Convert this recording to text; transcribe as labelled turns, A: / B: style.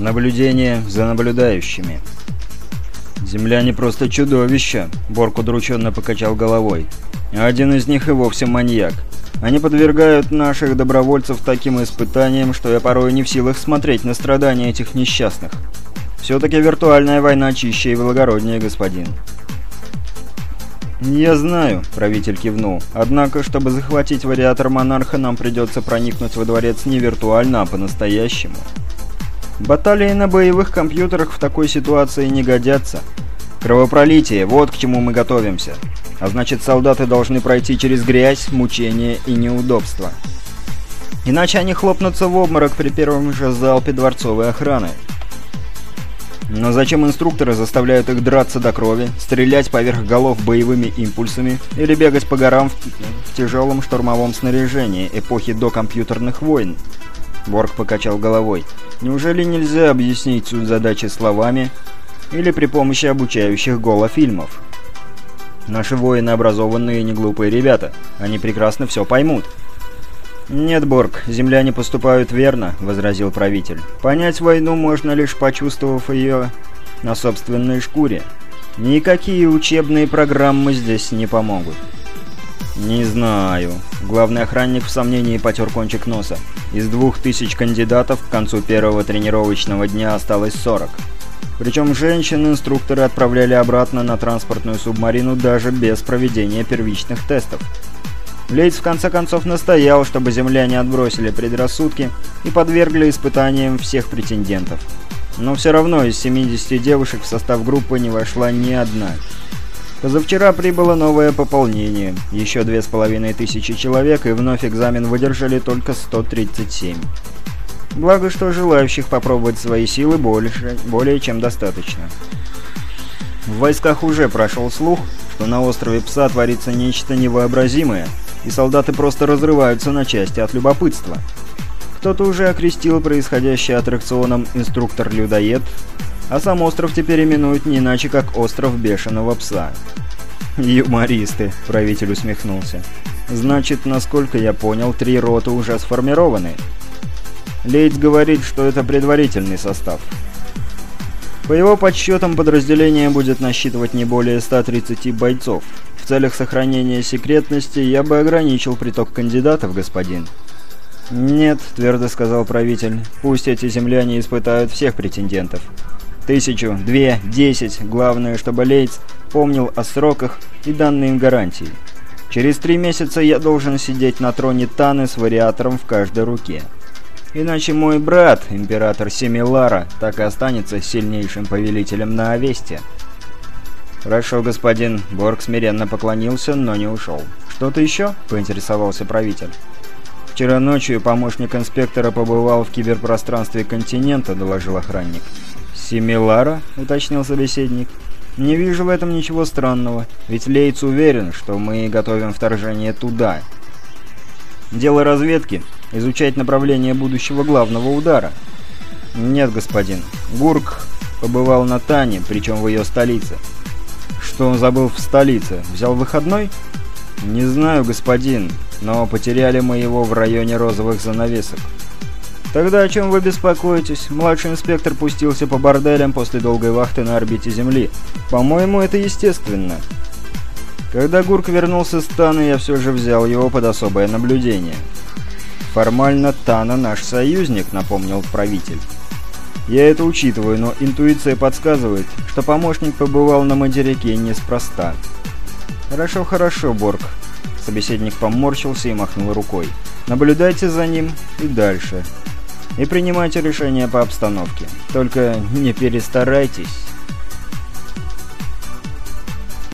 A: Наблюдение за наблюдающими. «Земляне просто чудовища!» — Борг удрученно покачал головой. «Один из них и вовсе маньяк. Они подвергают наших добровольцев таким испытаниям, что я порой не в силах смотреть на страдания этих несчастных. Все-таки виртуальная война чище и благороднее, господин». «Я знаю», — правитель кивнул. «Однако, чтобы захватить вариатор монарха, нам придется проникнуть во дворец не виртуально, а по-настоящему». Баталии на боевых компьютерах в такой ситуации не годятся. Кровопролитие – вот к чему мы готовимся. А значит, солдаты должны пройти через грязь, мучения и неудобства. Иначе они хлопнутся в обморок при первом же залпе дворцовой охраны. Но зачем инструкторы заставляют их драться до крови, стрелять поверх голов боевыми импульсами или бегать по горам в, в тяжелом штурмовом снаряжении эпохи до компьютерных войн? Борг покачал головой. Неужели нельзя объяснить суть задачи словами или при помощи обучающих голофильмов? Наши воины образованные и неглупые ребята. Они прекрасно все поймут. «Нет, Борг, земляне поступают верно», — возразил правитель. «Понять войну можно лишь почувствовав ее на собственной шкуре. Никакие учебные программы здесь не помогут». «Не знаю». Главный охранник в сомнении потер кончик носа. Из двух тысяч кандидатов к концу первого тренировочного дня осталось 40. Причем женщин-инструкторы отправляли обратно на транспортную субмарину даже без проведения первичных тестов. Лейтс в конце концов настоял, чтобы земляне отбросили предрассудки и подвергли испытаниям всех претендентов. Но все равно из 70 девушек в состав группы не вошла ни одна. Позавчера прибыло новое пополнение, еще две с половиной тысячи человек, и вновь экзамен выдержали только 137. Благо, что желающих попробовать свои силы больше, более чем достаточно. В войсках уже прошел слух, что на острове Пса творится нечто невообразимое, и солдаты просто разрываются на части от любопытства. Кто-то уже окрестил происходящее аттракционом «Инструктор-людоед», а сам остров теперь именуют не иначе, как «Остров Бешеного Пса». «Юмористы», — правитель усмехнулся. «Значит, насколько я понял, три роты уже сформированы». Лейтс говорит, что это предварительный состав. По его подсчетам, подразделение будет насчитывать не более 130 бойцов. В целях сохранения секретности я бы ограничил приток кандидатов, господин. «Нет», — твердо сказал правитель, — «пусть эти земляне испытают всех претендентов. Тысячу, две, десять. Главное, чтобы Лейтс помнил о сроках и данные им гарантии. Через три месяца я должен сидеть на троне Таны с вариатором в каждой руке. Иначе мой брат, император Семилара, так и останется сильнейшим повелителем на Авесте. «Хорошо, господин». Борг смиренно поклонился, но не ушел. «Что-то еще?» — поинтересовался правитель. «Вчера ночью помощник инспектора побывал в киберпространстве континента», — доложил охранник. «Семилара?» — уточнил собеседник. «Не вижу в этом ничего странного, ведь Лейц уверен, что мы готовим вторжение туда. Дело разведки — изучать направление будущего главного удара». «Нет, господин. Гурк побывал на Тане, причем в ее столице». «Что он забыл в столице? Взял выходной?» «Не знаю, господин, но потеряли мы его в районе розовых занавесок». «Тогда о чем вы беспокоитесь? Младший инспектор пустился по борделям после долгой вахты на орбите Земли. По-моему, это естественно». Когда Гурк вернулся с Тана, я все же взял его под особое наблюдение. «Формально Тана наш союзник», — напомнил правитель. «Я это учитываю, но интуиция подсказывает, что помощник побывал на материке неспроста». «Хорошо, хорошо, Борг». Собеседник поморщился и махнул рукой. «Наблюдайте за ним и дальше» и принимайте решения по обстановке. Только не перестарайтесь.